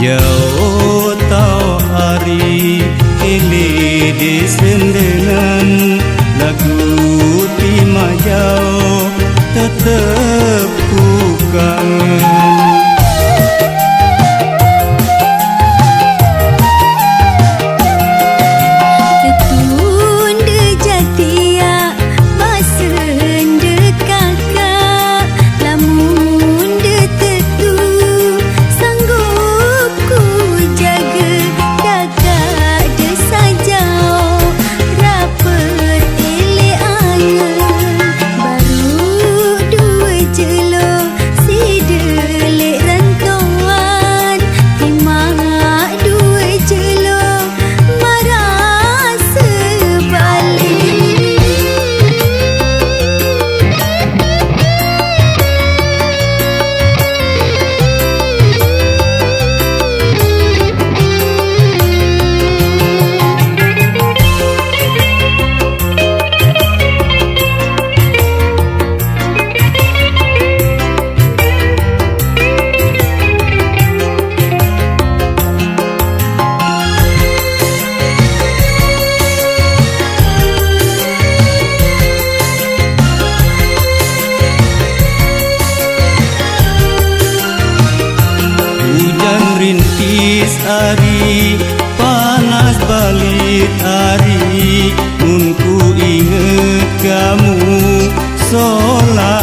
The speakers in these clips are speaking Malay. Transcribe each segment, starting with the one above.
Jauh tau hari Kili disendengan Lagu timah jauh Tetap bukan ari panas balik hari. Unku inget kamu sola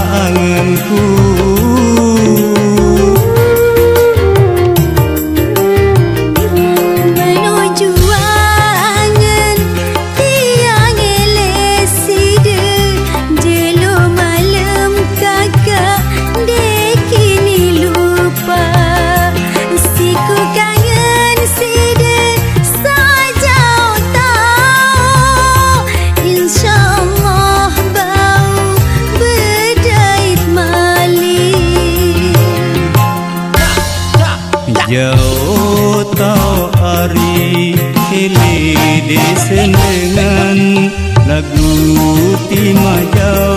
Jauh tau hari Hili desen dengan Lagu timah jauh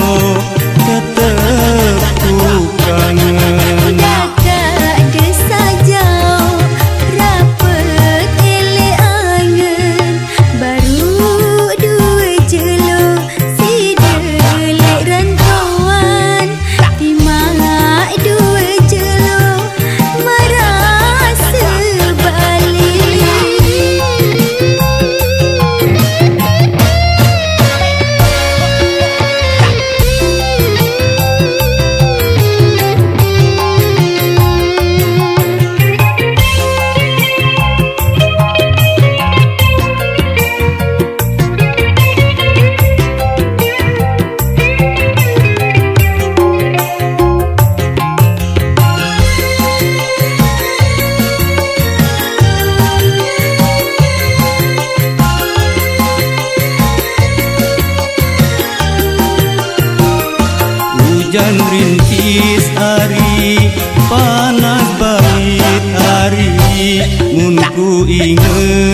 Munku ingat